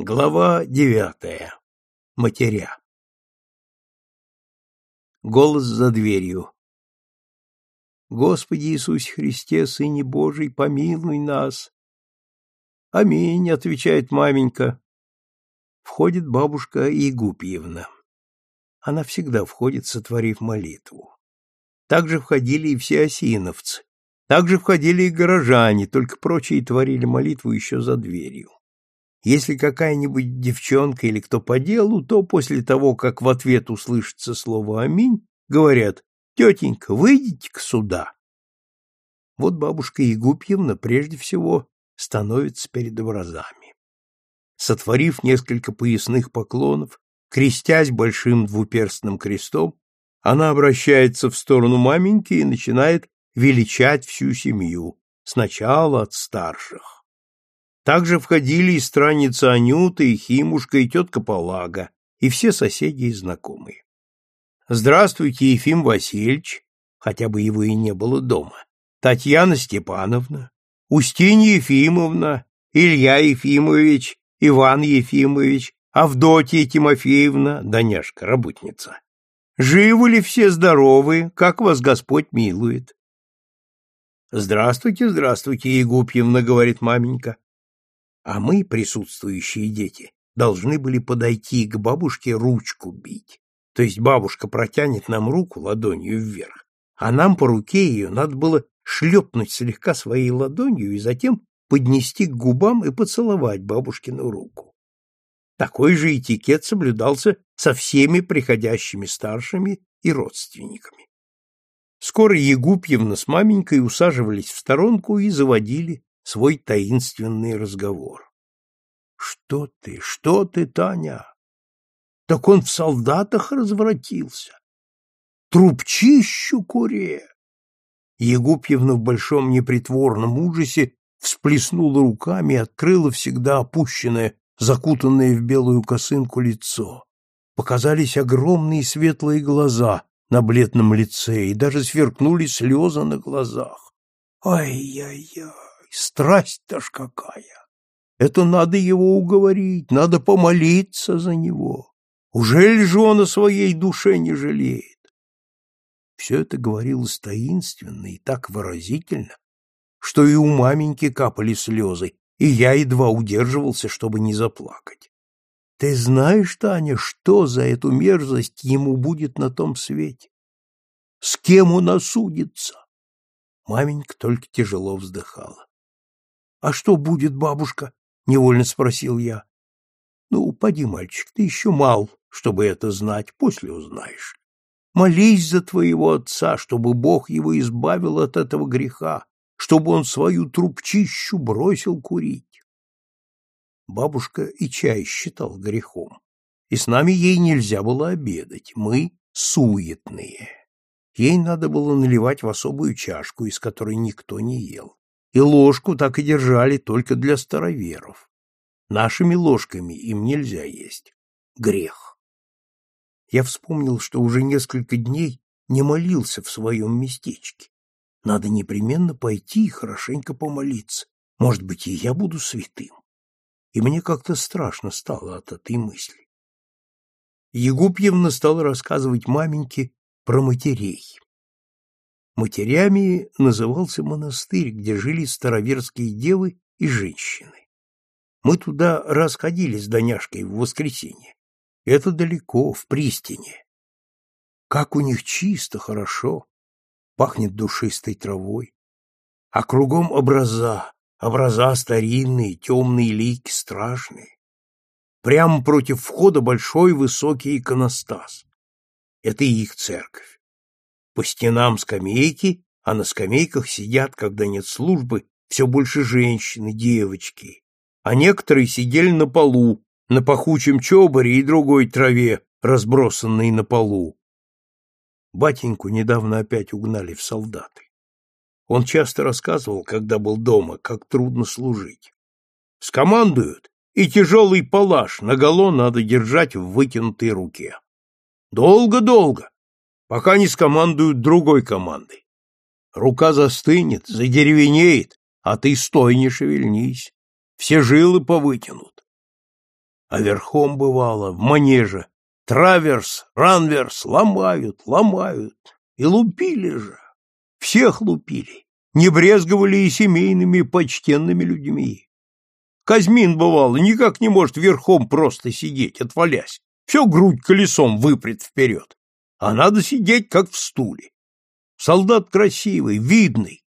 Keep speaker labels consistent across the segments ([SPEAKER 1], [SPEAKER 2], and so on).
[SPEAKER 1] Глава девятая. Матеря. Голос за дверью. Господи Иисусе Христе, Сыне Божий, помилуй нас. Аминь, отвечает маменька. Входит бабушка Егупьевна. Она всегда входит, сотворив молитву. Также входили и все осиновцы. Также входили и горожане, только прочие творили молитву еще за дверью. Если какая-нибудь девчонка или кто по делу, то после того, как в ответ услышится слово «Аминь», говорят «Тетенька, выйдите-ка сюда». Вот бабушка Егупьевна прежде всего становится перед образами. Сотворив несколько поясных поклонов, крестясь большим двуперстным крестом, она обращается в сторону маменьки и начинает величать всю семью, сначала от старших. Также входили и страница Анюта, и Химушка, и тетка Полага, и все соседи и знакомые. Здравствуйте, Ефим Васильевич, хотя бы его и не было дома, Татьяна Степановна, Устинья Ефимовна, Илья Ефимович, Иван Ефимович, Авдотья Тимофеевна, Даняшка, работница. Живы ли все здоровы, как вас Господь милует? Здравствуйте, здравствуйте, Егупьевна, говорит маменька а мы, присутствующие дети, должны были подойти к бабушке ручку бить. То есть бабушка протянет нам руку ладонью вверх, а нам по руке ее надо было шлепнуть слегка своей ладонью и затем поднести к губам и поцеловать бабушкину руку. Такой же этикет соблюдался со всеми приходящими старшими и родственниками. Скоро Егупьевна с маменькой усаживались в сторонку и заводили свой таинственный разговор. Что ты, что ты, Таня? Так он в солдатах развратился. Трубчищу куре. Егупьевна в большом непритворном ужасе всплеснула руками и открыла всегда опущенное, закутанное в белую косынку лицо. Показались огромные светлые глаза на бледном лице, и даже сверкнули слезы на глазах. Ай-яй-яй! Страсть-то ж какая! Это надо его уговорить, надо помолиться за него. Ужель же он о своей душе не жалеет? Все это говорилось таинственно и так выразительно, что и у маменьки капали слезы, и я едва удерживался, чтобы не заплакать. Ты знаешь, Таня, что за эту мерзость ему будет на том свете? С кем он осудится? Маменька только тяжело вздыхала. А что будет, бабушка? невольно спросил я. Ну, поди, мальчик, ты еще мал, чтобы это знать, после узнаешь. Молись за твоего отца, чтобы Бог его избавил от этого греха, чтобы он свою трубчищу бросил курить. Бабушка и чай считал грехом, и с нами ей нельзя было обедать, мы суетные. Ей надо было наливать в особую чашку, из которой никто не ел и ложку так и держали только для староверов. Нашими ложками им нельзя есть. Грех. Я вспомнил, что уже несколько дней не молился в своем местечке. Надо непременно пойти и хорошенько помолиться. Может быть, и я буду святым. И мне как-то страшно стало от этой мысли. Егупьевна стала рассказывать маменьке про матерей. Матерями назывался монастырь, где жили староверские девы и женщины. Мы туда расходили с Доняшкой в воскресенье. Это далеко, в Пристине. Как у них чисто, хорошо, пахнет душистой травой. А кругом образа, образа старинные, темные лики, страшные. Прямо против входа большой высокий иконостас. Это их церковь. По стенам скамейки, а на скамейках сидят, когда нет службы, все больше женщины, девочки. А некоторые сидели на полу, на пахучем чоборе и другой траве, разбросанной на полу. Батеньку недавно опять угнали в солдаты. Он часто рассказывал, когда был дома, как трудно служить. Скомандуют, и тяжелый палаш наголо надо держать в вытянутой руке. Долго-долго, пока не скомандуют другой командой. Рука застынет, задеревенеет, а ты стой не шевельнись. Все жилы повытянут. А верхом бывало, в манеже, траверс, ранверс ломают, ломают. И лупили же. Всех лупили. Не брезговали и семейными почтенными людьми. Казьмин, бывало, никак не может верхом просто сидеть, отвалясь. Все грудь колесом выпрет вперед. А надо сидеть, как в стуле. Солдат красивый, видный.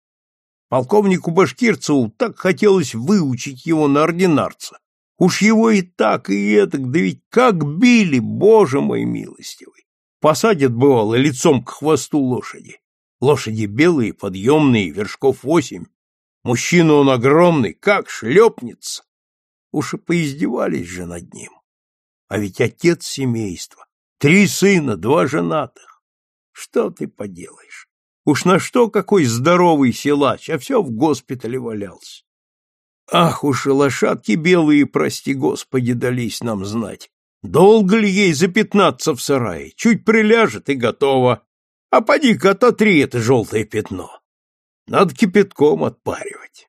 [SPEAKER 1] Полковнику Башкирцеву так хотелось выучить его на ординарца. Уж его и так, и этак, да ведь как били, боже мой милостивый! Посадят, бывало, лицом к хвосту лошади. Лошади белые, подъемные, вершков восемь. Мужчина он огромный, как шлепнется. Уж и поиздевались же над ним. А ведь отец семейства, три сына, два женатых. Что ты поделаешь? Уж на что какой здоровый силач, а все в госпитале валялся. Ах уж и лошадки белые, прости господи, дались нам знать. Долго ли ей запятнаться в сарае? Чуть приляжет и готово. А поди-ка ототри это желтое пятно. Надо кипятком отпаривать.